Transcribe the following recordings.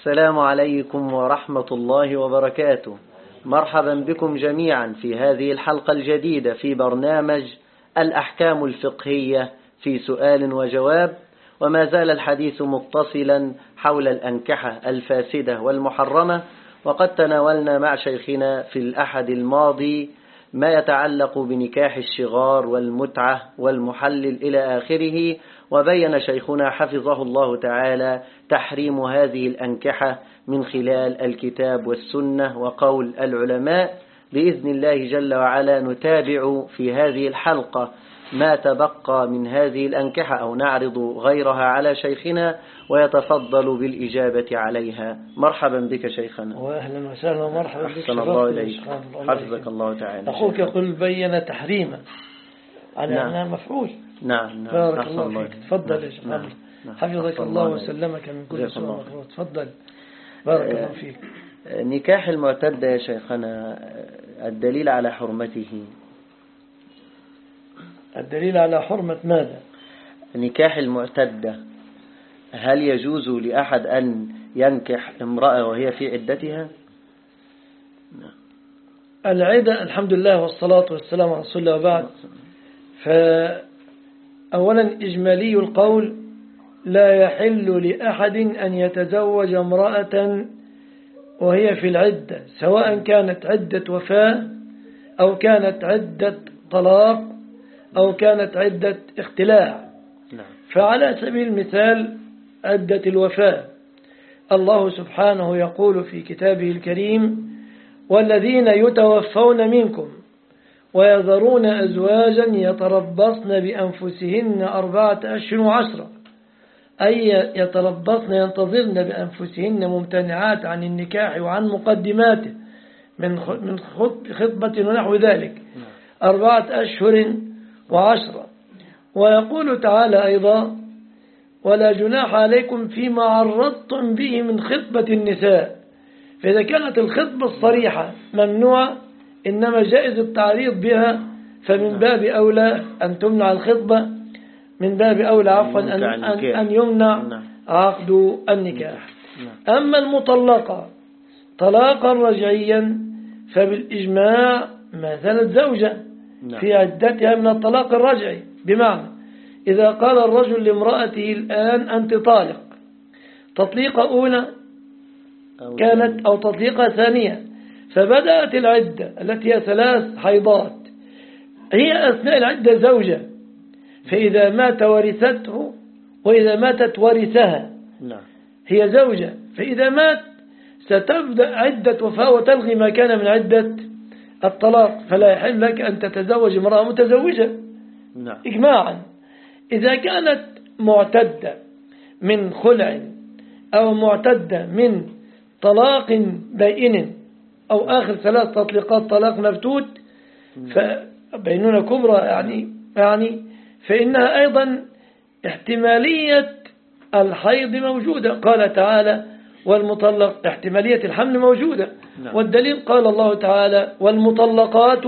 السلام عليكم ورحمة الله وبركاته. مرحبا بكم جميعا في هذه الحلقة الجديدة في برنامج الأحكام الفقهية في سؤال وجواب وما زال الحديث متصلا حول الأنكحة الفاسدة والمحرمة وقد تناولنا مع شيخنا في الأحد الماضي ما يتعلق بنكاح الشغار والمتعة والمحلل إلى آخره وبين شيخنا حفظه الله تعالى تحريم هذه الأنكحة من خلال الكتاب والسنة وقول العلماء بإذن الله جل وعلا نتابع في هذه الحلقة ما تبقى من هذه الأنكحة أو نعرض غيرها على شيخنا ويتفضل بالإجابة عليها. مرحبا بك شيخنا. وأهلا وسهلا ومرحبا بك أحسن الله إليك. حفظك الله تعالى. أخوك يقول بين تحريما. على نعم. أنها مفعول. نعم نعم. بارك الله فيك. تفضل يا نعم. شيخ نعم. نعم. حفظك الله. وسلمك من كل سوء. تفضل. بارك الله فيك. نكاح المعتدة يا شيخنا الدليل على حرمته. الدليل على حرمة ماذا؟ نكاح المعتدة. هل يجوز لأحد أن ينكح امرأة وهي في عدتها؟ العدة الحمد لله والصلاة والسلام على رسول الله وبعد. فأولا إجمالي القول لا يحل لأحد أن يتزوج امرأة وهي في العدة سواء كانت عدة وفاة أو كانت عدة طلاق أو كانت عدة اختلاع. نعم. فعلى سبيل المثال عدة الوفاة. الله سبحانه يقول في كتابه الكريم والذين يتوفون منكم ويذرون أزواجا يتربصن بأنفسهن أربعة أشهر وعشرة أي يتربصن ينتظرن بأنفسهن ممتنعات عن النكاح وعن مقدماته من من خط- خطبة ونحو ذلك. أربعة أشهر وعشرة. ويقول تعالى أيضا ولا جناح عليكم فيما عرضتم به من خطبة النساء. فإذا كانت الخطبة الصريحة ممنوعة إنما جائز التعريض بها فمن باب أولى أن تمنع الخطبة من باب أولى عفوا أن, أن. أن يمنع نعم. عقد النكاح نعم. أما المطلقة طلاقا رجعيا فبالإجماع ما زالت زوجة نعم. في عدتها من الطلاق الرجعي بمعنى إذا قال الرجل لامرأته الآن أنت طالق تطليقة أولى أو كانت أو تطليقة ثانية فبدأت العدة التي هي ثلاث حيضات. هي أثناء العدة زوجة. فإذا مات ورثته وإذا ماتت ورثها. نعم. هي زوجة. فإذا مات ستبدأ عدة وفاة وتلغي ما كان من عدة الطلاق. فلا يحل لك أن تتزوج امرأة متزوجة. نعم. إجماعا. إذا كانت معتدة من خلع أو معتدة من طلاق بائن أو آخر ثلاث تطليقات طلاق مفتوت فبينونة كبرى يعني يعني فإنها أيضا احتمالية الحيض موجودة. قال تعالى والمطلق احتمالية الحمل موجودة. نعم. والدليل قال الله تعالى والمطلقات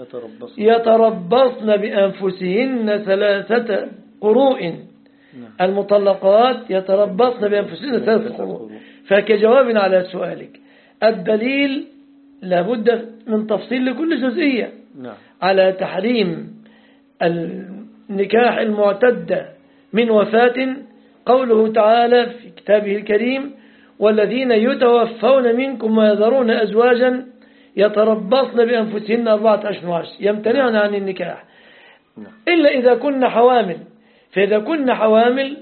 يتربص يتربصن بأنفسهن ثلاثة قروء. نعم. المطلقات يتربصن بأنفسهن ثلاثة قروء. فكجواب على سؤالك الدليل لابد من تفصيل لكل جزئية. نعم. على تحريم النكاح المعتدة من وفاة قوله تعالى في كتابه الكريم والذين يتوفون منكم ويذرون أزواجا يتربصن بأنفسهن أربعة أشهر وعشر يمتنعن عن النكاح. نعم. إلا إذا كن حوامل. فإذا كن حوامل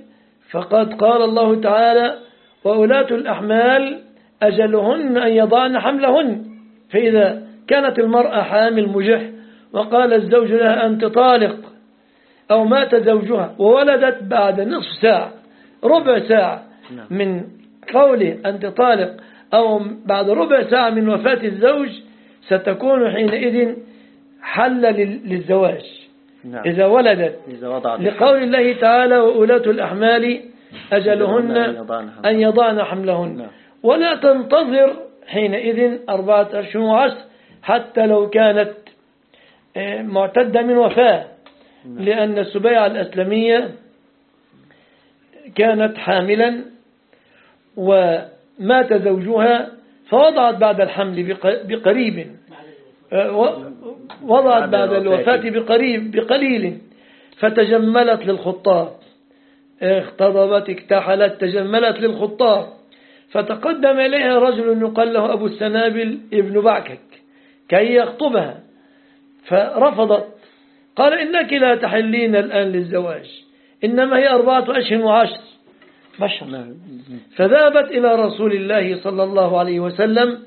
فقد قال الله تعالى وأولاة الأحمال أجلهن أن يضعن حملهن فإذا كانت المرأة حامل مجح وقال الزوج لها أنت طالق أو مات زوجها وولدت بعد نصف ساعة ربع ساعة نعم. من قوله أنت طالق أو بعد ربع ساعة من وفاة الزوج ستكون حينئذ حل لل- للزواج نعم إذا ولدت إذا وضعت لقول الله تعالى وأولاة الأحمال أجلهن أن يضعن حملهن. أن يضعن حملهن نعم. ولا تنتظر حينئذ أربعة أشهر وعشر حتى لو كانت آه، معتدة من وفاة. لأن السبيعة الأسلمية كانت حاملا ومات زوجها فوضعت بعد الحمل بق- بقريب. آه، وضعت بعد الوفاة. بقريب بقليل. فتجملت للخطاب. اختضبت اكتحلت تجملت للخطاب. فتقدم إليها رجل يقال له أبو السنابل ابن بعكك كي يخطبها فرفضت. قال إنك لا تحلين الآن للزواج إنما هي أربعة أشهر وعشر. فذهبت إلى رسول الله صلى الله عليه وسلم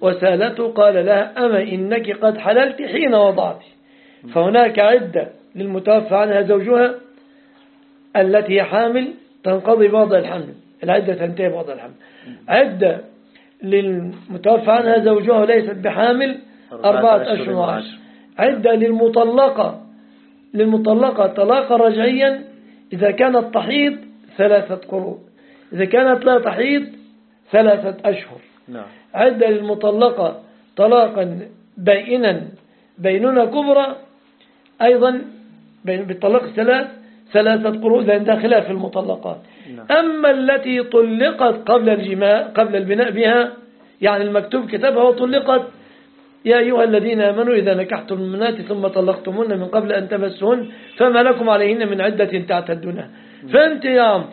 وسالته قال لها أما إنك قد حللت حين وضعت؟ فهناك عدة للمتوفى عنها زوجها التي حامل تنقضي بعض الحمل. العدة تنتهي بعض الحمل عدة للمتوفى عنها زوجها وليست بحامل أربعة أشهر. وعشر عدة للمطلقة. للمطلقة طلاقا رجعيا إذا كانت تحيض ثلاثة قروء إذا كانت لا تحيض ثلاثة أشهر. نعم. عدة للمطلقة طلاقا بينا بينونة كبرى أيضا بين- بالطلاق الثلاث ثلاثة قروء لأن ده خلاف المطلقات. نعم. أما التي طلقت قبل الجماع قبل البناء بها يعني المكتوب كتابها وطلقت يا أيها الذين آمنوا إذا نكحتم المؤمنات ثم طلقتموهن من قبل أن تمسهن فما لكم عليهن من عدة تعتدونها. فأنت يا عمرو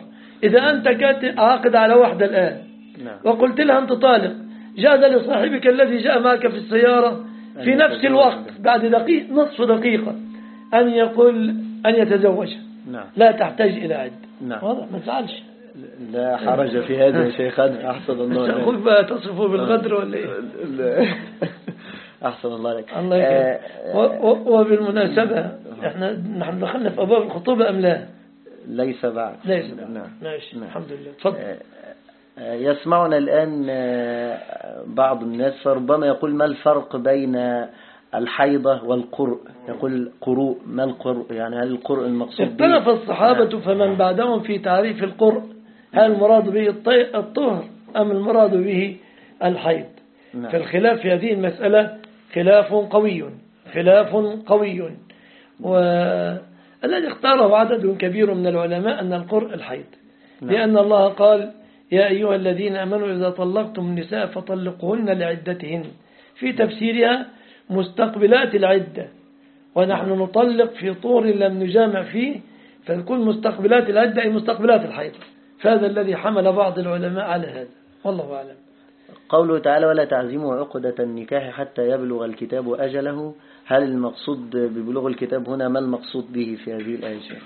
إذا أنت كانت عاقد على واحدة الآن نعم. وقلت لها أنت طالق جاز لصاحبك الذي جاء معك في السيارة في نفس الوقت. بعد دقيقة نصف دقيقة أن يقول أن يتزوج نعم. لا تحتاج إلى عد. نعم. واضح ما تزعلش. لا حرج في هذا يا شيخنا أحسن الله إليك. أخوك بقى تصفه بالغدر ولا إيه. أحسن الله لك الله يكرمك آه، و- و- وبالمناسبة إحنا نحن دخلنا في أبواب الخطوبة أم لا؟ ليس بعد. ليس بقى. نعم. ماشي نعم. الحمد لله. تفضل. آه، آه، يسمعنا الآن آه، بعض الناس فربما يقول ما الفرق بين الحيضة والقرء. يقول قروء ما القرء؟ يعني هل القرء المقصود اختلف الصحابة فمن بعدهم في تعريف القرء هل المراد به الطهر أم المراد به الحيض؟ نعم. فالخلاف في هذه المسألة خلاف قوي خلاف قوي. والذي اختاره عدد كبير من العلماء أن القرء الحيض. نعم. لأن الله قال يا أيها الذين أمنوا إذا طلقتم النساء فطلقوهن لعدتهن. في تفسيرها مستقبلات العدة. ونحن نطلق في طور لم نجامع فيه فتكون مستقبلات العدة أي مستقبلات الحيض. فهذا الذي حمل بعض العلماء على هذا. والله أعلم. قوله تعالى ولا تعزموا عقدة النكاح حتى يبلغ الكتاب أجله. هل المقصود ببلوغ الكتاب هنا؟ ما المقصود به في هذه الآية شيخ؟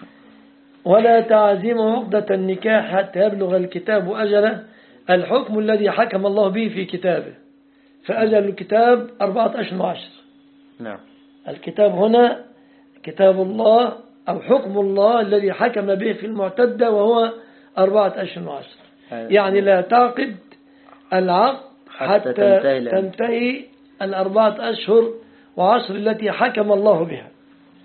ولا تعزموا عقدة النكاح حتى يبلغ الكتاب أجله. الحكم الذي حكم الله به في كتابه. فأجل الكتاب أربعة أشهر وعشر نعم. الكتاب هنا كتاب الله أو حكم الله الذي حكم به في المعتدة وهو أربعة أشهر وعشر يعني لا تعقد العقد حتى حتى, تنتهي الأربعة أشهر وعشر التي حكم الله بها.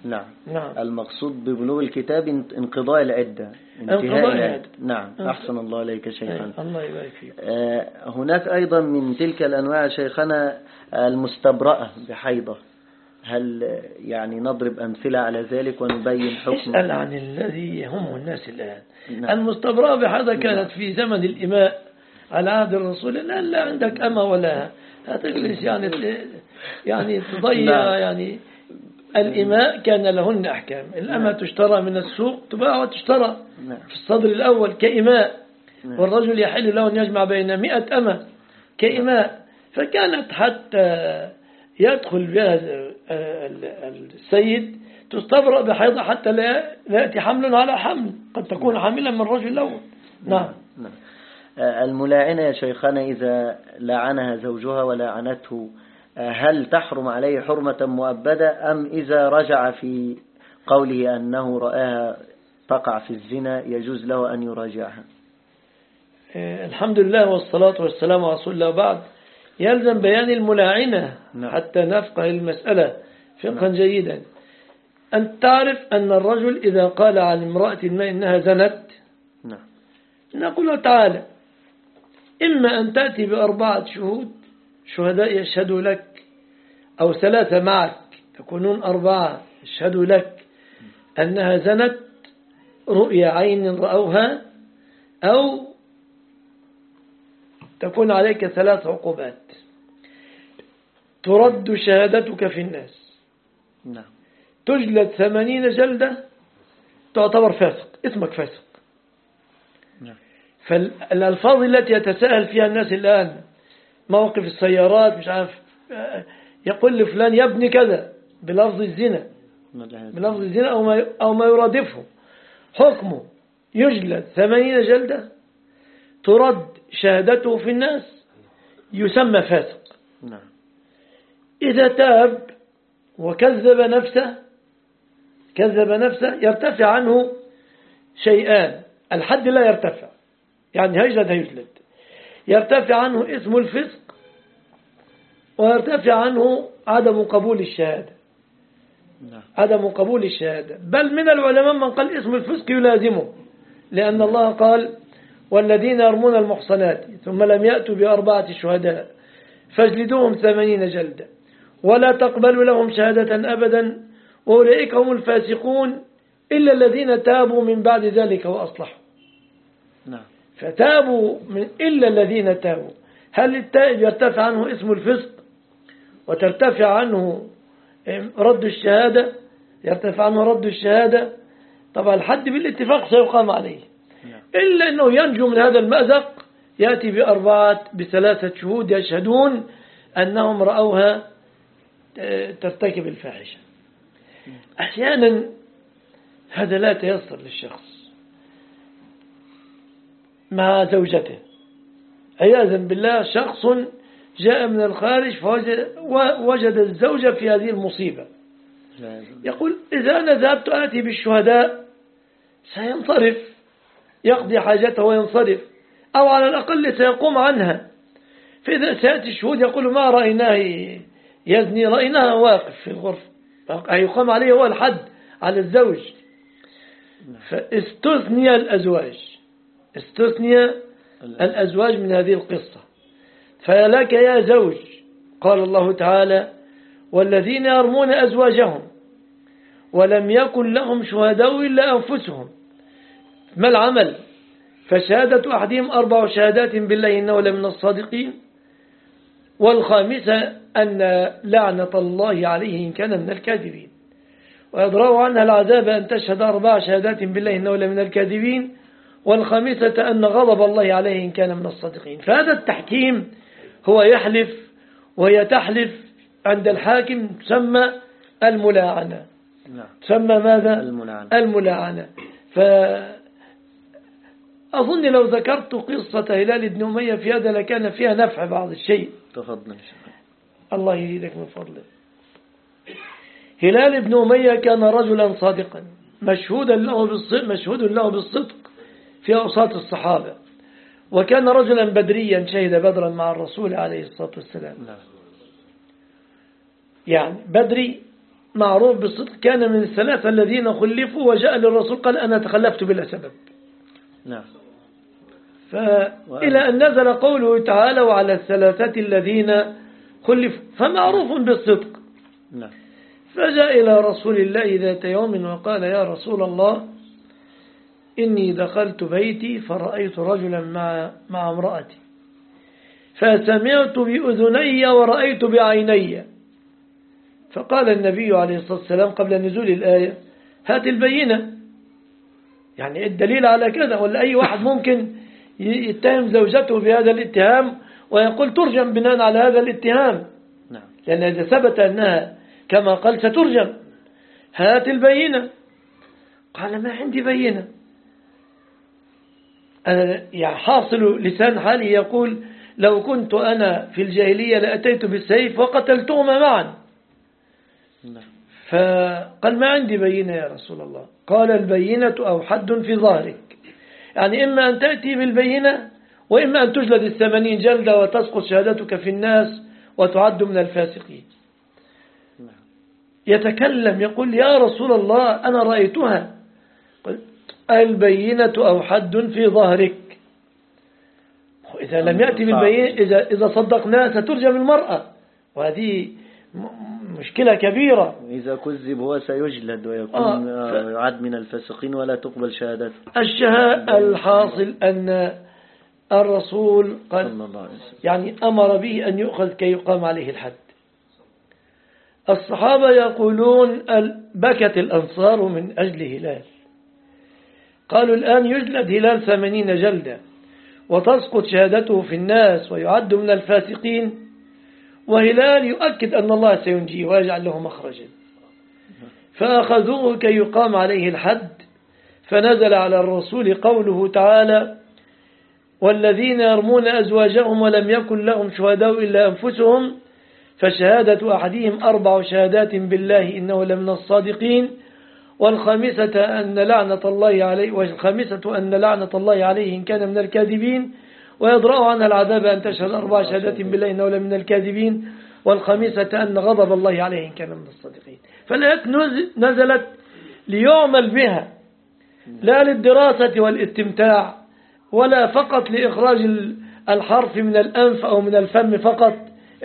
نعم. نعم. المقصود ببلوغ الكتاب إن- انقضاء العدة انتهاء العدة. العدة. نعم. أحسن الله إليك شيخنا أي، الله يبارك فيك. آه، هناك أيضا من تلك الأنواع شيخنا المستبرأة بحيضة. هل يعني نضرب أمثلة على ذلك ونبين حكم؟ اسأل عن الذي يهمه الناس الآن. نعم. المستبرأة بهذا كانت في زمن الإماء على عهد الرسول. لا لا عندك أما ولا هتجلس يعني يعني تضيع نعم. يعني الإماء كان لهن أحكام. الأمة تشترى من السوق تباع وتشترى. نعم. في الصدر الأول كإماء. نعم. والرجل يحل له أن يجمع بين مئة أمة كإماء. فكانت حتى يدخل بها ال- السيد تستبرأ بحيضة حتى لا يأتي حمل على حمل. قد تكون حاملا من الرجل الأول. نعم. نعم. آه، الملاعنة يا شيخنا إذا لعنها زوجها ولعنته هل تحرم عليه حرمة مؤبدة أم إذا رجع في قوله أنه رآها تقع في الزنا يجوز له أن يراجعها؟ آه، الحمد لله والصلاة والسلام على رسول الله بعد. يلزم بيان الملاعنة نعم. حتى نفقه المسألة فقها جيدا. أن تعرف أن الرجل إذا قال عن امرأة ما إنها زنت نعم. نقول تعالى إما أن تأتي بأربعة شهود شهداء يشهدوا لك أو ثلاثة معك تكونون أربعة يشهدوا لك أنها زنت رؤيا عين رأوها أو تكون عليك ثلاث عقوبات. ترد شهادتك في الناس. نعم. تجلد ثمانين جلدة تعتبر فاسق اسمك فاسق. نعم. فالألفاظ التي يتساهل فيها الناس الآن موقف السيارات مش عارف يقول لفلان يا ابن كذا بلفظ الزنا. بلفظ الزنا أو ما, أو ما يرادفه. حكمه يجلد ثمانين جلدة ترد شهادته في الناس يسمى فاسق. نعم. إذا تاب وكذب نفسه كذب نفسه يرتفع عنه شيئان. الحد لا يرتفع يعني هيجلد هيجلد. يرتفع عنه اسم الفسق ويرتفع عنه عدم قبول الشهادة. نعم. عدم قبول الشهادة. بل من العلماء من قال اسم الفسق يلازمه لأن الله قال والذين يرمون المحصنات ثم لم يأتوا بأربعة شهداء فاجلدوهم ثمانين جلدة ولا تقبلوا لهم شهادة أبدا وأولئك هم الفاسقون إلا الذين تابوا من بعد ذلك وأصلحوا. نعم. فتابوا من إلا الذين تابوا. هل التائب يرتفع عنه اسم الفسق وترتفع عنه رد الشهادة؟ يرتفع عنه رد الشهادة؟ طبعا الحد بالاتفاق سيقام عليه. نعم. إلا أنه ينجو من هذا المأزق يأتي بأربعة بثلاثة شهود يشهدون أنهم رأوها آه، ترتكب الفاحشة. أحيانا هذا لا يتيسر للشخص. مع زوجته. عياذا بالله شخص جاء من الخارج فوجد وجد الزوجة في هذه المصيبة. يقول إذا أنا ذهبت آتي بالشهداء سينصرف يقضي حاجته وينصرف أو على الأقل سيقوم عنها. فإذا سيأتي الشهود يقول ما رأيناه يزني رأيناه واقف في الغرفة. يقام عليه هو الحد على الزوج. فاستثني الأزواج. استثني الأزواج. من هذه القصة. فلك يا زوج قال الله تعالى والذين يرمون أزواجهم ولم يكن لهم شهداء إلا أنفسهم. ما العمل؟ فشهادة أحدهم أربع شهادات بالله إنه لمن الصادقين. والخامسة أن لعنة الله عليه إن كان من الكاذبين. ويضرأ عنها العذاب أن تشهد أربع شهادات بالله إنه لمن الكاذبين. والخامسة أن غضب الله عليه إن كان من الصادقين. فهذا التحكيم هو يحلف وهي تحلف عند الحاكم تسمى الملاعنة. نعم. تسمى ماذا؟ الملاعنة. الملاعنة. فأظن لو ذكرت قصة هلال بن أمية في هذا لكان فيها نفع بعض الشيء. تفضل. الله يزيدك من فضله. هلال بن أمية كان رجلا صادقا. مشهودا له بالصدق مشهود له بالصدق. في أوساط الصحابة. وكان رجلا بدريا شهد بدرا مع الرسول عليه الصلاة والسلام. نعم. يعني بدري معروف بالصدق كان من الثلاثة الذين خلفوا وجاء للرسول قال أنا تخلفت بلا سبب. نعم. فإلى أن نزل قوله تعالى وعلى الثلاثة الذين خلفوا فمعروف بالصدق. نعم. فجاء إلى رسول الله ذات يوم وقال يا رسول الله إني دخلت بيتي فرأيت رجلا مع, مع امرأتي. فسمعت بأذني ورأيت بعيني. فقال النبي عليه الصلاة والسلام قبل نزول الآية هات البينة. يعني الدليل على كذا ولا أي واحد ممكن يتهم زوجته بهذا الاتهام ويقول ترجم بناء على هذا الاتهام؟ نعم. لأن إذا ثبت أنها كما قال سترجم. هات البينة. قال ما عندي بينة. يعني حاصل لسان حالي يقول لو كنت أنا في الجاهلية لأتيت بالسيف وقتلتهما معا. نعم. فقال ما عندي بينة يا رسول الله. قال البينة أو حد في ظهرك. يعني إما أن تأتي بالبينة وإما أن تجلد الثمانين جلدة وتسقط شهادتك في الناس وتعد من الفاسقين. يتكلم يقول يا رسول الله أنا رأيتها. البينة أو حد في ظهرك. إذا لم يأتي بالبينة إذا, إذا صدقناه سترجم المرأة وهذه مشكلة كبيرة. إذا كذب هو سيجلد ويكون آه يعد من الفاسقين ولا تقبل شهادته. الشهاء الحاصل أن الرسول قال يعني أمر به أن يؤخذ كي يقام عليه الحد. الصحابة يقولون بكت الأنصار من أجل هلال قالوا الآن يجلد هلال ثمانين جلدة وتسقط شهادته في الناس ويعد من الفاسقين. وهلال يؤكد أن الله سينجيه ويجعل له مخرجا. فأخذوه كي يقام عليه الحد فنزل على الرسول قوله تعالى والذين يرمون أزواجهم ولم يكن لهم شهداء إلا أنفسهم فشهادة أحدهم أربع شهادات بالله إنه لمن الصادقين. والخامسة أن لعنة الله عليه والخامسة أن لعنة الله عليه إن كان من الكاذبين ويدرأ عنها العذاب أن تشهد أربع شهادات بالله إنه لمن الكاذبين. والخامسة أن غضب الله عليه إن كان من الصادقين. فالآيات نزلت ليعمل بها. لا للدراسة والاستمتاع ولا فقط لإخراج الحرف من الأنف أو من الفم فقط.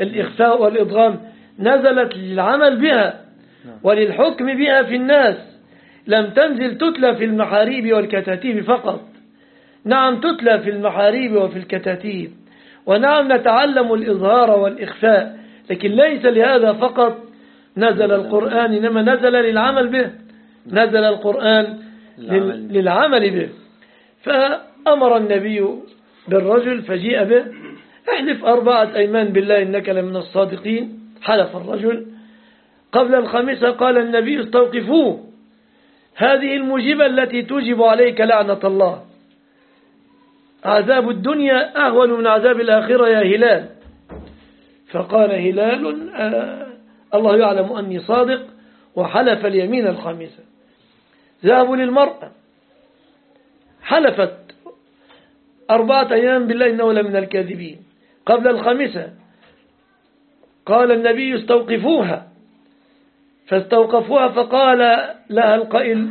الإخفاء والإضغام نزلت للعمل بها. وللحكم بها في الناس. لم تنزل تتلى في المحاريب والكتاتيب فقط. نعم تتلى في المحاريب وفي الكتاتيب. ونعم نتعلم الإظهار والإخفاء. لكن ليس لهذا فقط. نزل القرآن إنما نزل للعمل به. نزل القرآن للعمل به. فأمر النبي بالرجل فجيء به. احلف أربعة أيمان بالله إنك لمن الصادقين. حلف الرجل. قبل الخامسة قال النبي استوقفوه. هذه المجيبة التي توجب عليك لعنة الله. عذاب الدنيا أهون من عذاب الآخرة يا هلال. فقال هلال آه الله يعلم أني صادق وحلف اليمين الخامسة ذهبوا للمرأة حلفت أربعة أيام بالله إنه لمن الكاذبين. قبل الخامسة قال النبي استوقفوها. فاستوقفوها فقال لها القائل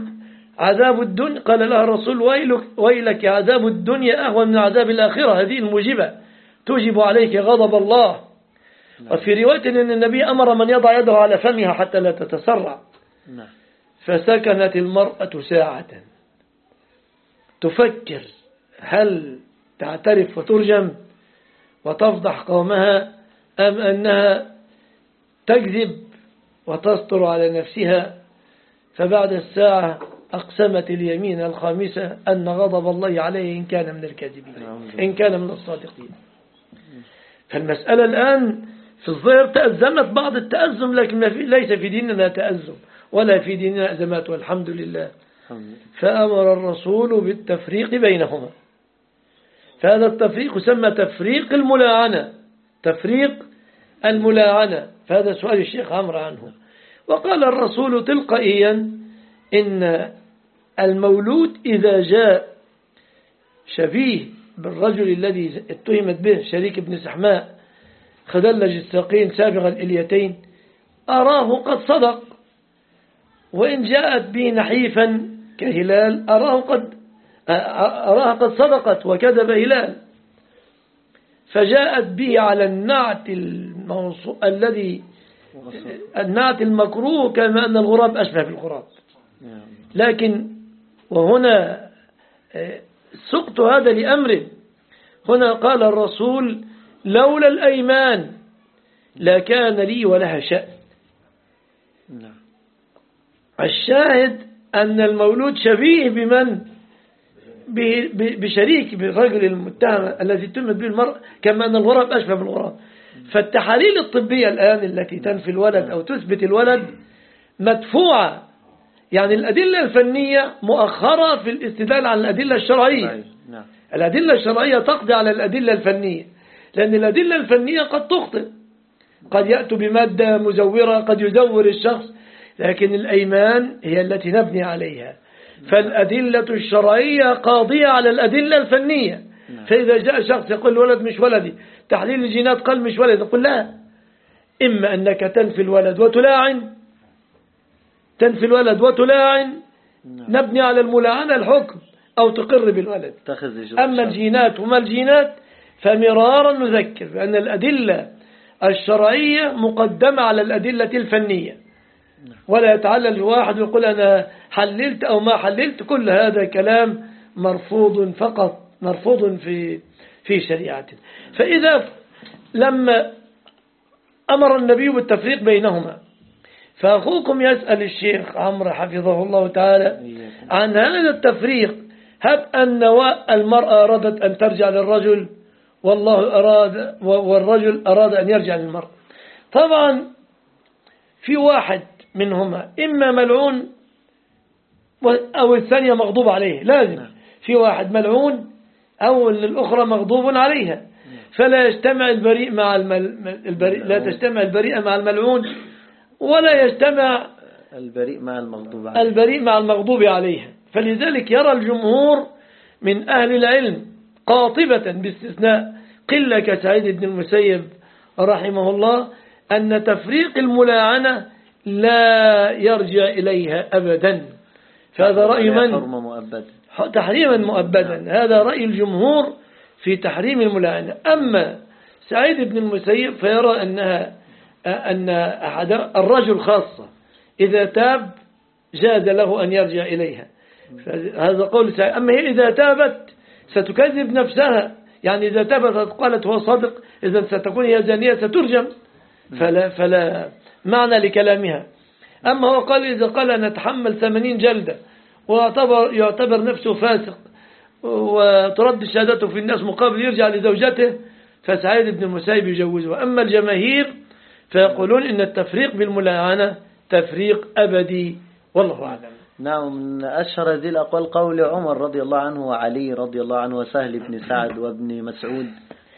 عذاب الدنيا قال لها الرسول ويلك, ويلك عذاب الدنيا أهون من عذاب الآخرة هذه الموجبة. توجب عليك غضب الله. وفي رواية أن النبي أمر من يضع يده على فمها حتى لا تتسرع. نعم. فسكنت المرأة ساعة. تفكر هل تعترف وترجم وتفضح قومها أم أنها تكذب؟ وتستر على نفسها فبعد الساعة أقسمت اليمين الخامسة أن غضب الله عليه إن كان من الكاذبين إن كان من الصادقين. فالمسألة الآن في الظاهر تأزمت بعض التأزم لكن ليس في ديننا تأزم ولا في ديننا أزمات والحمد لله. فأمر الرسول بالتفريق بينهما. فهذا التفريق يسمى تفريق الملاعنة تفريق الملاعنة. فهذا سؤال الشيخ عمرو عنه. وقال الرسول تلقائيا إن المولود إذا جاء شبيه بالرجل الذي اتهمت به شريك ابن سحماء خدلج الساقين سابغ الإليتين أراه قد صدق. وإن جاءت به نحيفا كهلال أراه قد أراها قد صدقت وكذب هلال. فجاءت به على النعت الذي النعت المكروه كما أن الغراب أشبه بالغراب. لكن وهنا سقط هذا لأمر. هنا قال الرسول لولا الأيمان لكان لي ولها شأن. نعم. الشاهد أن المولود شبيه بمن؟ بشريك بالرجل المتهم الذي تمت به المرأة كما أن الغراب أشبه بالغراب. فالتحاليل الطبية الآن التي تنفي الولد أو تثبت الولد مدفوعة. يعني الأدلة الفنية مؤخرة في الاستدلال على الأدلة الشرعية. نعم. الأدلة الشرعية تقضي على الأدلة الفنية لأن الأدلة الفنية قد تخطئ. قد يأتوا بمادة مزورة قد يزور الشخص لكن الأيمان هي التي نبني عليها. فالأدلة الشرعية قاضية على الأدلة الفنية. فإذا جاء شخص يقول الولد مش ولدي تحليل الجينات قال مش ولد نقول لا. إما أنك تنفي الولد وتلاعن. تنفي الولد وتلاعن. نبني على الملاعنة الحكم أو تقر بالولد. أما الجينات وما الجينات فمرارا نذكر بأن الأدلة الشرعية مقدمة على الأدلة الفنية. ولا يتعلل الواحد ويقول أنا حللت أو ما حللت كل هذا كلام مرفوض فقط. مرفوض في في شريعتنا فإذا لما أمر النبي بالتفريق بينهما فأخوكم يسأل الشيخ عمرو حفظه الله تعالى عن هذا التفريق هب أن المرأة أرادت أن ترجع للرجل والله أراد والرجل أراد أن يرجع للمرأة. طبعا في واحد منهما إما ملعون أو الثانية مغضوب عليه لازم. نعم. في واحد ملعون أو الأخرى مغضوب عليها. فلا يجتمع البريء مع البريء لا تجتمع البريئة مع الملعون ولا يجتمع البريء مع المغضوب عليه. البريء مع المغضوب عليها. فلذلك يرى الجمهور من أهل العلم قاطبة باستثناء قلة كسعيد بن المسيب رحمه الله أن تفريق الملاعنة لا يرجع إليها أبدا. فهذا رأي من؟ تحريما مؤبدا. هذا رأي الجمهور في تحريم الملاعنة أما سعيد بن المسيب فيرى أنها أن أحد الرجل خاصة إذا تاب جاز له أن يرجع إليها. هذا قول سعيد. أما هي إذا تابت ستكذب نفسها. يعني إذا تابت قالت هو صادق. إذا ستكون هي زانية سترجم. فلا, فلا معنى لكلامها. أما هو قال إذا قال نتحمل ثمانين جلدة. ويعتبر يعتبر نفسه فاسق. وترد شهادته في الناس مقابل يرجع لزوجته فسعيد بن المسيب يجوزه أما الجماهير فيقولون إن التفريق بالملاعنة تفريق أبدي. والله أعلم. نعم من أشهر هذه الأقوال قول عمر رضي الله عنه وعلي رضي الله عنه وسهل بن سعد وابن مسعود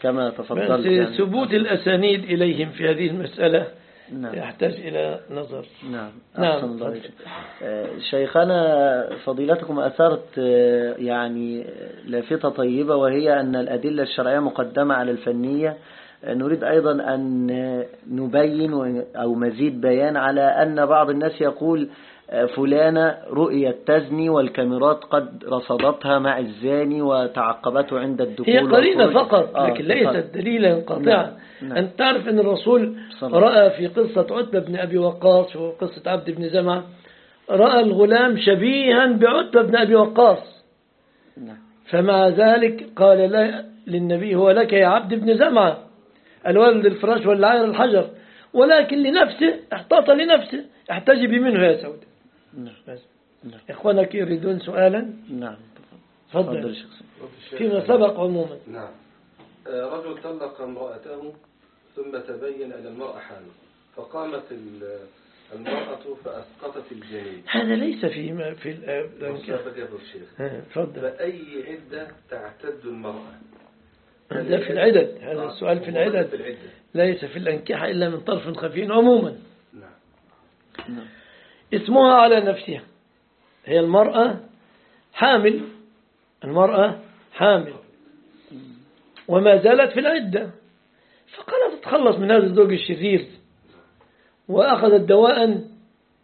كما تفضلت. يعني ثبوت الأسانيد إليهم في هذه المسألة نعم. يحتاج إلى نظر. نعم. نعم. الله آه، شيخنا فضيلتكم أثرت آه، يعني لافتة طيبة وهي أن الأدلة الشرعية مقدمة على الفنية. آه، نريد أيضا أن نبين أو مزيد بيان على أن بعض الناس يقول فلانة رؤية تزني والكاميرات قد رصدتها مع الزاني وتعقبته عند الدخول هي قرينة فقط آه لكن ليست دليلا قاطعا نعم. نعم. أنت تعرف أن الرسول رأى في قصة عتبة بن أبي وقاص وقصة عبد بن زمعة رأى الغلام شبيها بعتبة بن أبي وقاص نعم. فمع ذلك قال للنبي هو لك يا عبد بن زمعة الولد الفراش والعير الحجر ولكن لنفسه احتاط لنفسه احتجبي منه يا سودة نعم. نعم. إخوانك يريدون سؤالا؟ نعم. تفضل. فيما سبق عموما. نعم. آه، رجل طلق امرأته ثم تبين أن المرأة حامل فقامت المرأة فأسقطت الجنين. هذا ليس في في تفضل. فأي عدة تعتد المرأة؟ هذا في العدد. هذا آه، السؤال في العدد. ليس في الأنكحة إلا من طرف خفي عموما. نعم. نعم. اسمها على نفسها. هي المرأة حامل. المرأة حامل. وما زالت في العدة. فقالت تتخلص من هذا الزوج الشرير. وأخذت دواء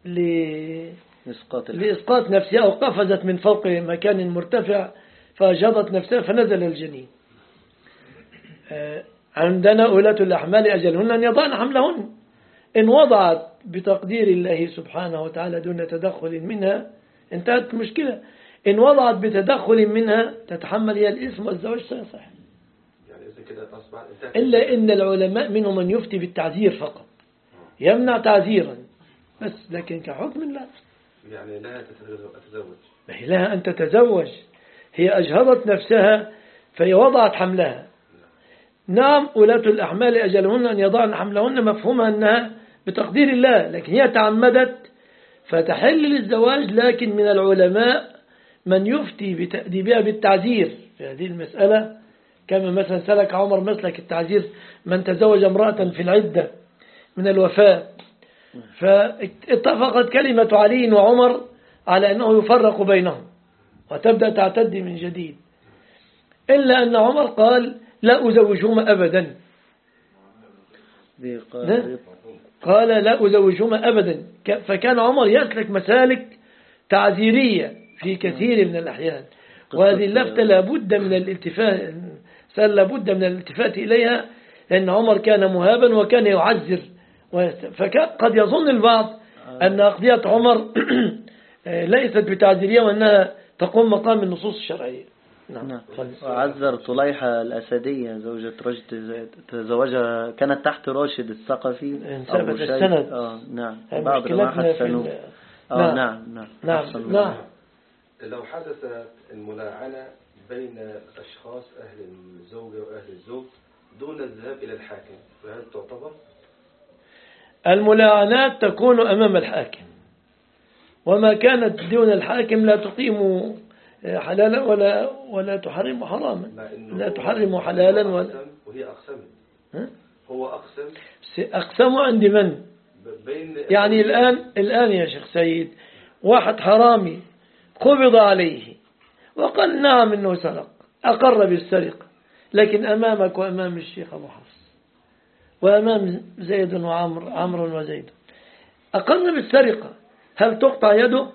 لإسقاط نفسها. أو قفزت من فوق مكان مرتفع. فأجهضت نفسها فنزل الجنين. آه، عندنا أولاة الأحمال أجلهن أن يضعن حملهن. إن وضعت بتقدير الله سبحانه وتعالى دون تدخل منها. انتهت المشكلة. إن وضعت بتدخل منها تتحمل هي الإثم والزواج سيصح يعني إلا إن العلماء منهم من يفتي بالتعذير فقط. يمنع تعذيرا. بس لكن كحكم لا. يعني لها تتزوج. هي لها أن تتزوج. هي أجهضت نفسها فهي وضعت حملها. نعم. ولاة الأحمال أجلهن أن يضعن حملهن مفهومها أنها بتقدير الله لكن هي تعمدت فتحل للزواج لكن من العلماء من يفتي بتأديبها بالتعزير في هذه المسألة. كما مثلا سلك عمر مسلك التعزير من تزوج امرأة في العدة من الوفاة. فاتفقت كلمة علي وعمر على أنه يفرق بينهم وتبدأ تعتدي من جديد. إلا أن عمر قال لا أزوجهما أبدا. قال لا أزوجهما أبدا. فكان عمر يسلك مسالك تعذيرية في كثير من الأحيان. وهذه اللفتة لابد من الالتفات لابد من الالتفات إليها لأن عمر كان مهابا وكان يعذر. فقد يظن البعض أن أقضية عمر ليست بتعذيرية وأنها تقوم مقام النصوص الشرعية. نعم, نعم. وعذر طليحة الأسدية زوجة رشد تزوجها كانت تحت راشد الثقفي. انسابت السند آه نعم. بعض ما حسنوه آه نعم. نعم نعم, نعم. نعم. لو حدث الملاعنة بين أشخاص أهل الزوجة وأهل الزوج دون الذهاب إلى الحاكم فهل تعتبر؟ الملاعنات تكون أمام الحاكم. وما كانت دون الحاكم لا تقيم حلالا ولا ولا تحرم حراما. لا تحرم حلالا ولا وهي أقسم. هو أقسم. أقسم عند من؟ يعني الآن الآن يا شيخ سيد واحد حرامي قبض عليه وقال نعم إنه سرق أقر بالسرقة لكن أمامك وأمام الشيخ أبو حفص وأمام زيد وعمر عمرو وزيد أقر بالسرقة هل تقطع يده؟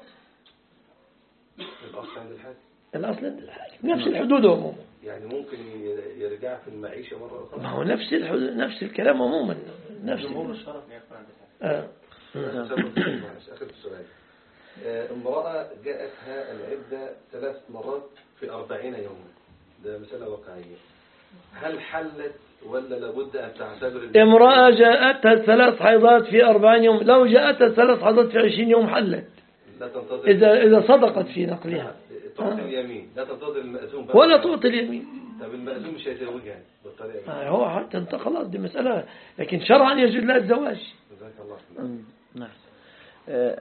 الأصل عند الحاكم الأصل عند الحاكم نفس الحدود عموما. يعني ممكن يرجع في المعيشة مرة أخرى؟ ما هو نفس الحدود نفس الكلام عموما. نفس جمهور الشرف آه. آخر السؤال آه، امرأة جاءتها العدة ثلاث مرات في أربعين يوما. ده مسألة واقعية. هل حلت ولا لابد أن تعتبر امرأة جاءتها ثلاث حيضات في أربعين يوم؟ لو جاءتها ثلاث حيضات في عشرين يوم حلت. إذا, إذا صدقت في نقلها. تعطي اليمين. لا تنتظر المأزوم ولا تعطي اليمين. طب المأزوم مش هيزوجها بالطريقة آه هو حتى انت خلاص دي مسألة. لكن شرعا يجوز لها الزواج. جزاك الله نعم.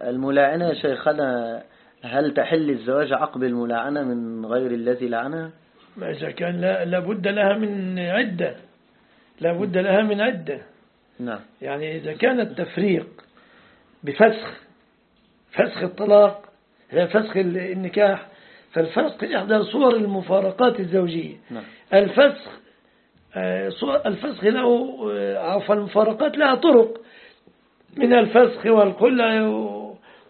الملاعنة يا شيخنا هل تحل الزواج عقب الملاعنة من غير الذي لعنها؟ ما إذا كان لا لابد لها من عدة. لابد لها من عدة. نعم. يعني إذا كان التفريق بفسخ فسخ الطلاق فسخ النكاح فالفسخ إحدى صور المفارقات الزوجية. نعم. الفسخ الفسخ له عفوا المفارقات لها طرق. من الفسخ والخلع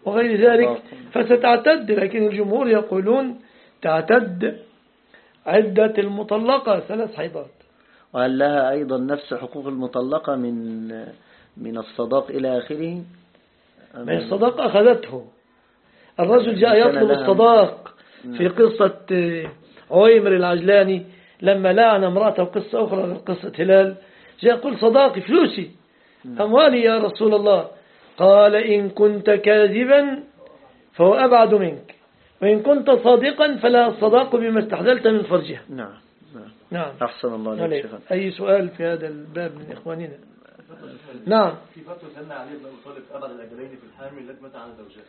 وغير ذلك فستعتد لكن الجمهور يقولون تعتد عدة المطلقة ثلاث حيضات. وهل لها أيضا نفس حقوق المطلقة من من الصداق إلى آخره؟ ما الصداق أخذته. الرجل جاء يطلب الصداق في نعم. قصة عويمر العجلاني لما لعن امرأته قصة أخرى غير قصة هلال جاء يقول صداقي فلوسي. نعم. أموالي يا رسول الله. قال إن كنت كاذبا فهو أبعد منك. وإن كنت صادقا فلا الصداق بما استحللت من فرجها. نعم نعم, نعم. أحسن الله عليك. أي سؤال في هذا الباب من إخواننا؟ نعم. في فتوى سنة عليه بن طالب أبعد الأجلين في الحامل عن زوجها.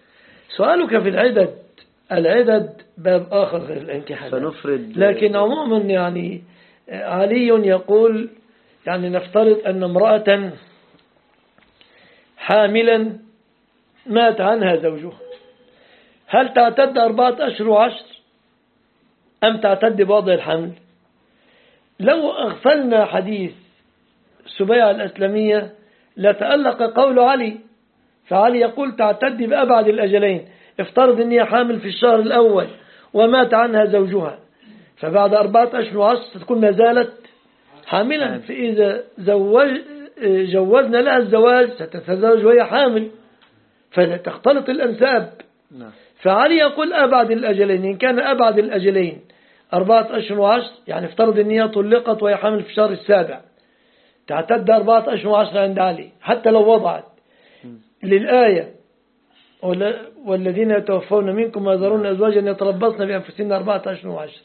سؤالك في العدد. العدد باب آخر غير الانكحال سنفرد. لكن عموما يعني علي يقول يعني نفترض أن امرأة حاملا مات عنها زوجها. هل تعتد أربعة أشهر وعشر؟ أم تعتد بوضع الحمل؟ لو أغفلنا حديث سبيع الأسلمية لتألق قول علي فعلي يقول تعتد بأبعد الأجلين افترض أن هي حامل في الشهر الأول ومات عنها زوجها فبعد أربعة أشهر وعشر تكون ما زالت حاملا فإذا زوج جوزنا لها الزواج ستتزوج وهي حامل فتختلط الأنساب. نعم. فعلي يقول أبعد الأجلين إن كان أبعد الأجلين أربعة أشهر وعشر يعني افترض أن هي طلقت وهي حامل في الشهر السابع. تعتد أربعة أشهر وعشر عند علي حتى لو وضعت. للآية والذين يتوفون منكم ويذرون أزواجا يتربصن بأنفسهن أربعة أشهر وعشر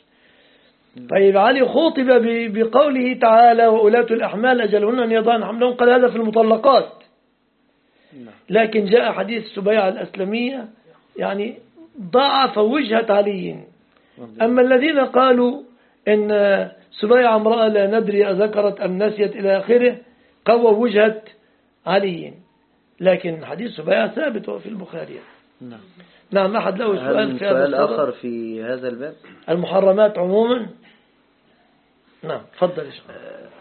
طيب علي خوطب بقوله تعالى وأولاة الأحمال أجلهن أن يضعن حملهم قال هذا في المطلقات. لكن جاء حديث سبيعة الأسلمية يعني ضعف وجهة علي. أما الذين قالوا إن سبيعة امرأة لا ندري أذكرت أم نسيت إلى آخره قوى وجهة علي. لكن حديث سبيعة ثابت في البخاري. نعم. نعم أحد له سؤال في هذا سؤال؟ آخر في هذا الباب؟ المحرمات عموما؟ نعم تفضل يا شيخ.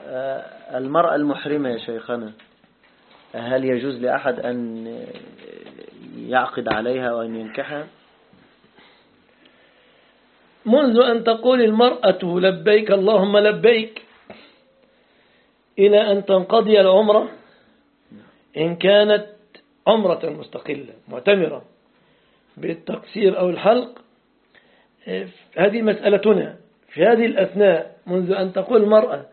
آه، المرأة المحرمة يا شيخنا هل يجوز لأحد أن يعقد عليها وأن ينكحها؟ منذ أن تقول المرأة لبيك اللهم لبيك إلى أن تنقضي العمرة إن كانت عمرة مستقلة معتمرة بالتقصير أو الحلق هذه مسألتنا في هذه الأثناء منذ أن تقول المرأة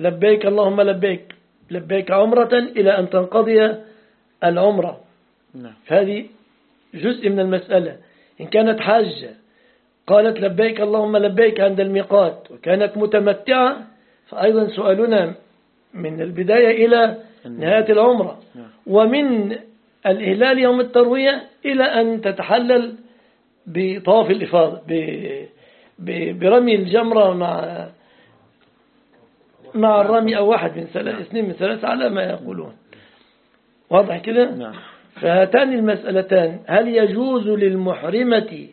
لبيك اللهم لبيك لبيك عمرة إلى أن تنقضي العمرة نعم. هذه جزء من المسألة. إن كانت حاجة قالت لبيك اللهم لبيك عند الميقات وكانت متمتعة. فأيضا سؤالنا من البداية إلى نهاية العمرة نعم. ومن الإهلال يوم التروية إلى أن تتحلل بطواف الإفاضة برمي الجمرة مع مع الرمي أو واحد من ثلاث اثنين من ثلاثة على ما يقولون. واضح كده؟ نعم. فهاتان المسألتان. هل يجوز للمحرمة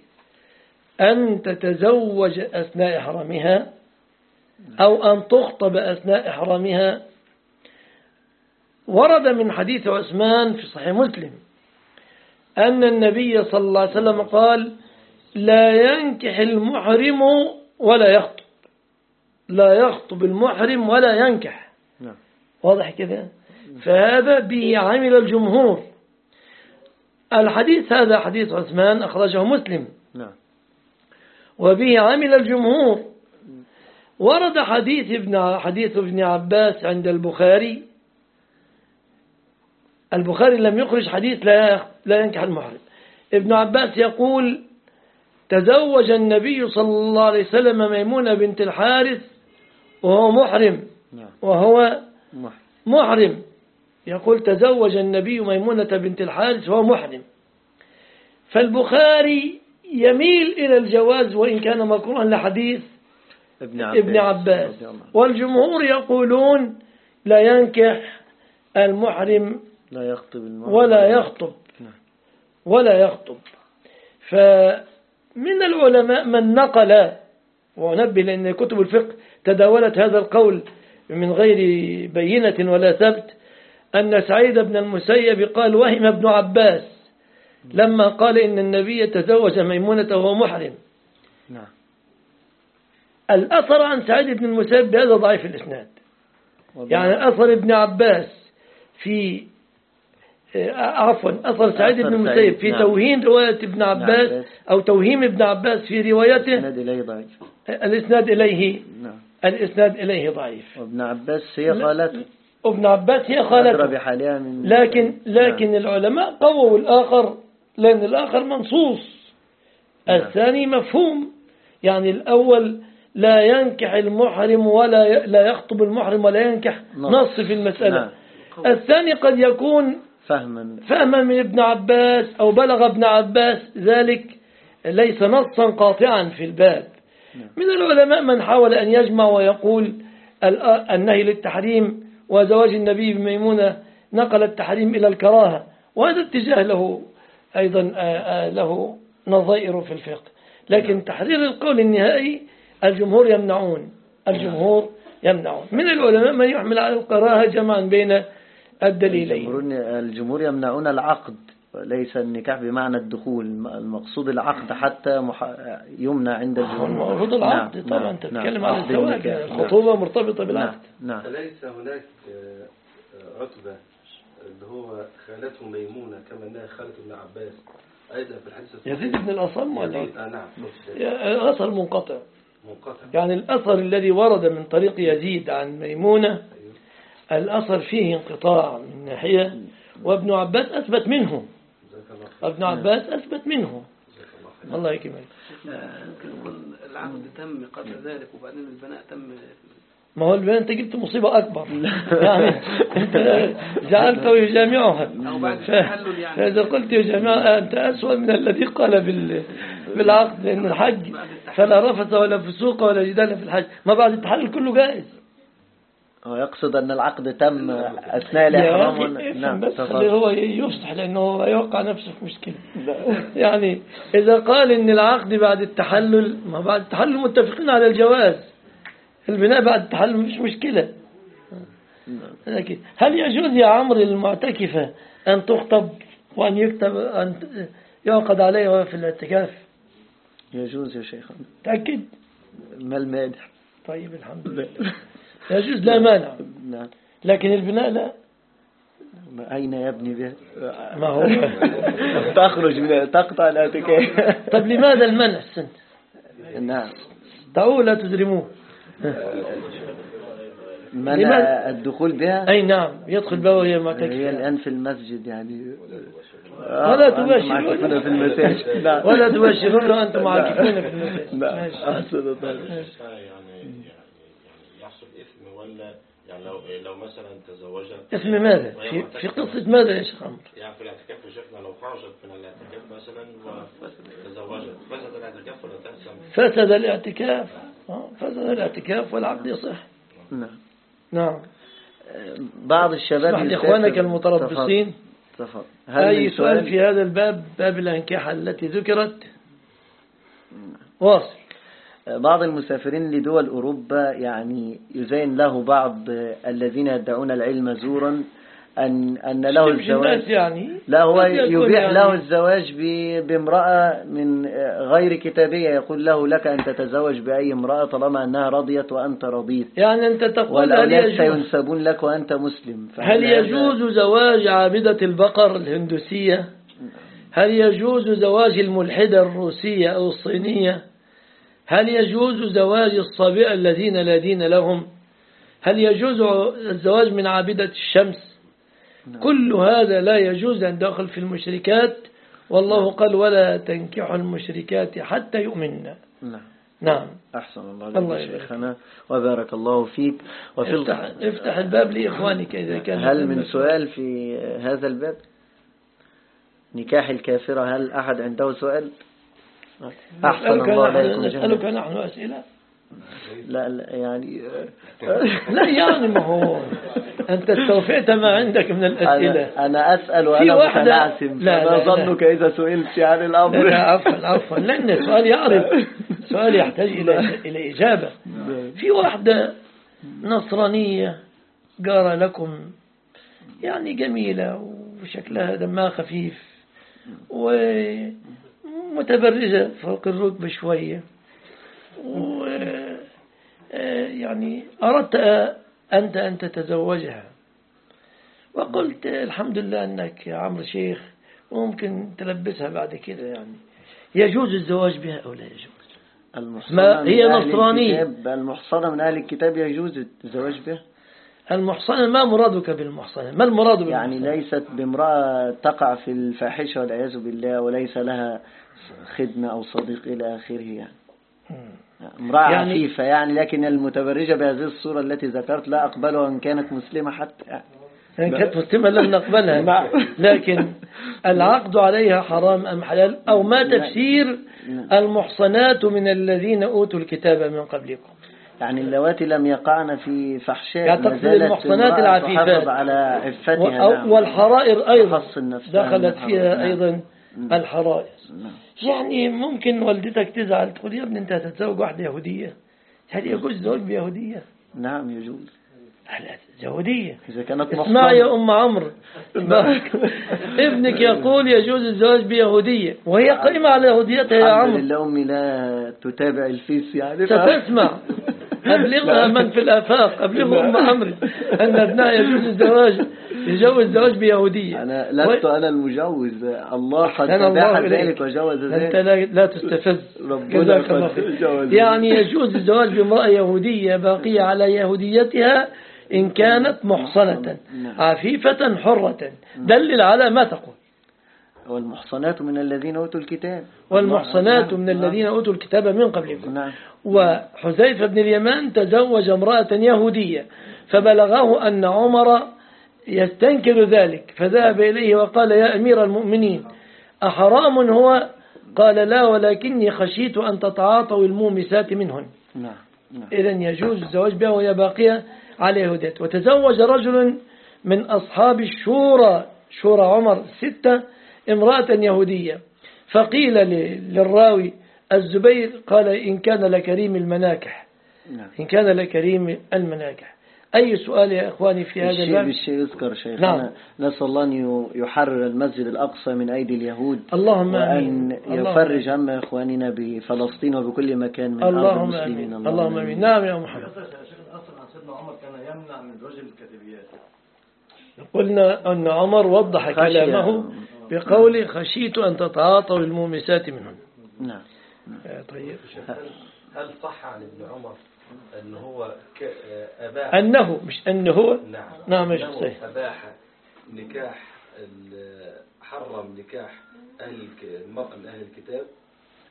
أن تتزوج أثناء إحرامها أو أن تخطب أثناء إحرامها. ورد من حديث عثمان في صحيح مسلم أن النبي صلى الله عليه وسلم قال لا ينكح المحرم ولا يخطب. لا يخطب المحرم ولا ينكح. نعم. واضح كده؟ فهذا به عمل الجمهور. الحديث هذا حديث عثمان أخرجه مسلم. نعم. وبه عمل الجمهور. ورد حديث ابن حديث ابن عباس عند البخاري. البخاري لم يخرج حديث لا لا ينكح المحرم. ابن عباس يقول تزوج النبي صلى الله عليه وسلم ميمونة بنت الحارث وهو محرم. نعم. وهو محرم. محرم. يقول تزوج النبي ميمونة بنت الحارث وهو محرم. فالبخاري يميل إلى الجواز وإن كان مكروها لحديث ابن عباس ابن عباس. والجمهور يقولون لا ينكح المحرم لا يخطب المرأة ولا يخطب. نعم. ولا يخطب. فمن العلماء من نقل ونبه لأن كتب الفقه تداولت هذا القول من غير بينة ولا ثبت أن سعيد بن المسيب قال وهم ابن عباس. لما قال إن النبي تزوج ميمونة وهو محرم. نعم. الأثر عن سعيد بن المسيب بهذا ضعيف الإسناد. يعني أثر ابن عباس في آه، عفوا أثر سعيد بن المسيب في نعم. توهين رواية ابن عباس عباس. أو توهيم ابن عباس في روايته. الإسناد إليه ضعيف. الإسناد إليه نعم. الإسناد إليه ضعيف. وابن عباس هي خالته. ابن عباس هي خالته. لكن لكن نعم. العلماء قووا الآخر لأن الآخر منصوص. نعم. الثاني مفهوم. يعني الأول لا ينكح المحرم ولا لا يخطب المحرم ولا ينكح نص. في المسألة. نعم. الثاني قد يكون فهما. فهما من ابن عباس أو بلغ ابن عباس ذلك ليس نصا قاطعا في الباب. من العلماء من حاول أن يجمع ويقول النهي للتحريم وزواج النبي بميمونة نقل التحريم إلى الكراهة. وهذا اتجاه له. أيضا آه، آه، له نظائر في الفقه. لكن تحرير القول النهائي الجمهور يمنعون. الجمهور يمنعون. من العلماء من يحمل على الكراهة جمعا بين الدليلين. الجمهور الجمهور يمنعون العقد ليس النكاح بمعنى الدخول. المقصود العقد حتى مح... يمنع عند الجمهور. المفروض العقد نعم، طبعا. نعم، نعم. تتكلم عن الزواج. نعم. الخطوبة مرتبطة بالعقد. نعم نعم. أليس هناك آه، آه، عتبة اللي هو خالته ميمونة كما أنها خالة ابن عباس. أيضا في الحديث الصحيح. يزيد بن الأصم ولا يزيد آه نعم أثر منقطع. منقطع. يعني الأثر الذي ورد من طريق يزيد عن ميمونة أيوه. الأثر فيه انقطاع من ناحية وابن عباس أثبت منه. جزاك الله خير. ابن عباس أثبت منه. جزاك الله يكون العقد تم قبل ذلك وبعدين البناء تم ما هو البنات أنت جبت مصيبة أكبر. يعني أنت جعلته يجامعها أو بعد ف- التحلل يعني. فإذا قلت يجامعها أنت أسوأ من الذي قال بال بالعقد لأن الحج فلا رفث ولا فسوق ولا جدال في الحج. ما بعد التحلل كله جائز. هو يقصد أن العقد تم أثناء الإحرام نعم بس هو يفصح لأنه هو يوقع نفسه في مشكلة. يعني إذا قال إن العقد بعد التحلل ما بعد التحلل متفقين على الجواز. البناء بعد التحلل مش مشكلة. لكن هل يجوز يا عمرو للمعتكفة أن تخطب وأن يكتب أن يعقد عليها في الاعتكاف؟ يجوز يا شيخ. تأكد؟ ما المانع؟ طيب الحمد لله. يجوز لا مانع. نعم لكن البناء لا. أين يبني به؟ ما هو. تخرج من تقطع الاعتكاف. طب لماذا المنع السنة نعم. دعوه لا تجرموه. منع؟ الدخول بها أي نعم يدخل بها وهي هي معتكفة الآن في المسجد يعني ولا آه، تباشرون. في المساجد نعم. ولا تباشرون وأنتم عاكفون في المساجد نعم ماشي. أحسن الله يعني يعني يحصل إثم ولا يعني لو لو مثلا تزوجت اسم ماذا؟ في, في قصة ماذا يا شيخ عمرو؟ يعني في الاعتكاف شيخنا لو خرجت من الاعتكاف مثلا وتزوجت فسد الاعتكاف ولا تأثم فسد الاعتكاف. آه، فسد الاعتكاف والعقد يصح. نعم. نعم. بعض الشباب لإخوانك المتربصين. تفضل. أي سؤال؟ في هذا الباب؟ باب الأنكحة التي ذكرت. واصل. بعض المسافرين لدول أوروبا يعني يزين له بعض الذين يدعون العلم زورا أن أن له الزواج يعني. لا هو يبيح يعني. له الزواج بامرأة من غير كتابية يقول له لك أن تتزوج بأي امرأة طالما أنها رضيت وأنت رضيت. يعني أنت تقول هل يجوز سينسبون لك وأنت مسلم. هل يجوز زواج عابدة البقر الهندوسية؟ هل يجوز زواج الملحدة الروسية أو الصينية؟ هل يجوز زواج الصابئة الذين لا دين لهم؟ هل يجوز الزواج من عابدة الشمس؟ كل هذا لا يجوز أن داخل في المشركات. والله قال ولا تنكحوا المشركات حتى يؤمنن نعم. نعم. أحسن الله الله شيخنا. وبارك الله فيك. وفي ال- افتح, افتح الباب لإخوانك إذا كان هل من سؤال في هذا الباب؟ نكاح الكافرة هل أحد عنده سؤال؟ أحسن الله عليكم نسألك نحن أسئلة. لا لا يعني لا يعني ما هو. أنت استوفيت ما عندك من الأسئلة. أنا, أنا أسأل في وأنا واحدة- متنعسم لا، لا،. ظنك إذا سئلت عن لا الأمر. لا عفوا عفوا. لأن سؤال يعرف سؤال يحتاج إلى إلى إجابة. في واحدة نصرانية جارة لكم يعني جميلة وشكلها دمها خفيف ومتبرجة فوق الركبة شوية و يعني أردت أنت أن تتزوجها. وقلت الحمد لله أنك يا عمرو شيخ وممكن تلبسها بعد كده يعني. يجوز الزواج بها أو لا يجوز؟ المحصنة ما هي نصرانية. المحصنة من أهل الكتاب يجوز الزواج بها؟ المحصنة ما مرادك بالمحصنة؟ ما المراد بالمحصنة؟ يعني ليست بامرأة تقع في الفاحشة والعياذ بالله وليس لها خدمة أو صديق إلى آخره يعني. امرأة يعني- يعني عفيفة يعني لكن المتبرجة بهذه الصورة التي ذكرت لا أقبلها إن كانت مسلمة حتى. يعني. إن كانت مسلمة لن نقبلها. لكن العقد عليها حرام أم حلال؟ أو ما تفسير المحصنات من الذين أوتوا الكتاب من قبلكم؟ يعني اللواتي لم يقعن في فحشاء يعني المحصنات العفيفات. على عفتها. و- نعم. والحرائر أيضا. دخلت من فيها الحرام. أيضا الحرائر. نعم. يعني ممكن والدتك تزعل تقول يا ابني أنت هتتزوج واحدة يهودية. هل يجوز الزواج بيهودية؟ نعم يجوز. يهودية إذا كانت اسمع يا أم عمرو. ابنك يقول يجوز الزواج بيهودية وهي قائمة على يهوديتها يا الحمد عمرو. لله أمي لا تتابع الفيس يعني. ستسمع. أبلغها من في الآفاق أبلغ أم عمرو أن ابنها يجوز الزواج يجوز الزواج بيهودية. أنا لست أنا المجوز. الله قد الله أباح. ذلك وجوز أنت ذلك. لا, لا تستفز. جزاك الله خير. يعني يجوز الزواج بامرأة يهودية باقية على يهوديتها إن كانت محصنة نعم. عفيفة حرة. دلل على ما تقول. والمحصنات من الذين أوتوا الكتاب. والمحصنات نعم. من الذين أوتوا الكتاب من قبلكم. نعم. وحذيفة بن اليمان تزوج امرأة يهودية فبلغه أن عمر يستنكر ذلك فذهب إليه وقال يا أمير المؤمنين أحرام هو؟ قال لا ولكني خشيت أن تتعاطوا المومسات منهن. نعم نعم. إذا يجوز الزواج بها وهي باقية عليه هديت وتزوج رجل من أصحاب الشورى شورى عمر ستة امرأة يهودية. فقيل ل- للراوي الزبير قال إن كان لكريم المناكح. نعم. إن كان لكريم المناكح. أي سؤال يا إخواني في هذا بالشيء الباب؟ بالشيء يذكر شيخنا نعم. نسأل الله أن ي- يحرر المسجد الأقصى من أيدي اليهود. اللهم وأن آمين. اللهم يفرج هم إخواننا بفلسطين وبكل مكان من أرض اللهم المسلمين. آمين اللهم آمين. نعم يا محمد. عن سيدنا عمر كان يمنع من رجل الكتابيات. قلنا أن عمر وضح. كلامه بقول خشيت أن تتعاطوا المومسات منهم نعم. آه، طيب. هل صح عن ابن عمر أن هو ك- أباح؟ أنه مش أنه هو؟ نعم. نعم، مش أنه صحيح. أباح نكاح حرم نكاح أهل المرأة من أهل الكتاب؟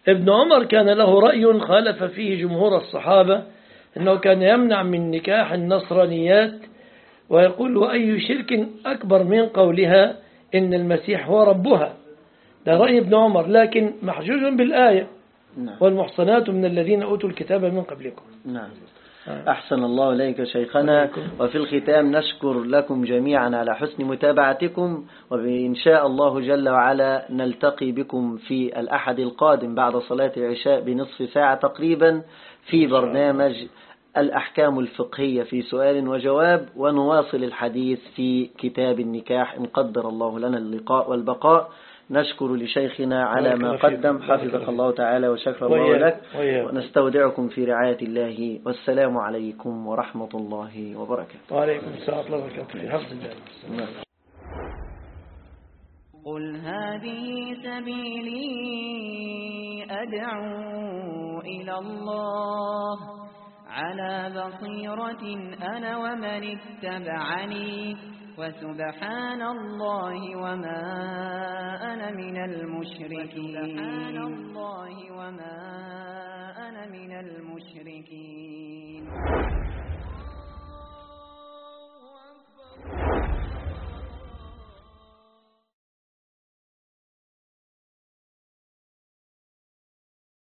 ابن عمر كان له رأي خالف فيه جمهور الصحابة أنه كان يمنع من نكاح النصرانيات ويقول وأي شرك أكبر من قولها إن المسيح هو ربها. ده رأي ابن عمر لكن محجوج بالآية. نعم. والمحصنات من الذين أوتوا الكتاب من قبلكم. نعم. آه. أحسن الله إليك شيخنا. وفي الختام نشكر لكم جميعا على حسن متابعتكم. وإن شاء الله جل وعلا نلتقي بكم في الأحد القادم بعد صلاة العشاء بنصف ساعة تقريبا في برنامج الأحكام الفقهية في سؤال وجواب ونواصل الحديث في كتاب النكاح. إن قدر الله لنا اللقاء والبقاء. نشكر لشيخنا على ما. قدم. حفظك. الله تعالى وشكر الله. لك. ونستودعكم في رعاية الله. والسلام عليكم ورحمة الله وبركاته. وعليكم السلام وبركاته. حفظ الله. قل هذه سبيلي أدعو إلى الله. على بصيرة أنا ومن اتبعني وسبحان الله وما أنا من المشركين. وسبحان الله وما أنا من المشركين.